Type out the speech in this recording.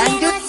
lanjut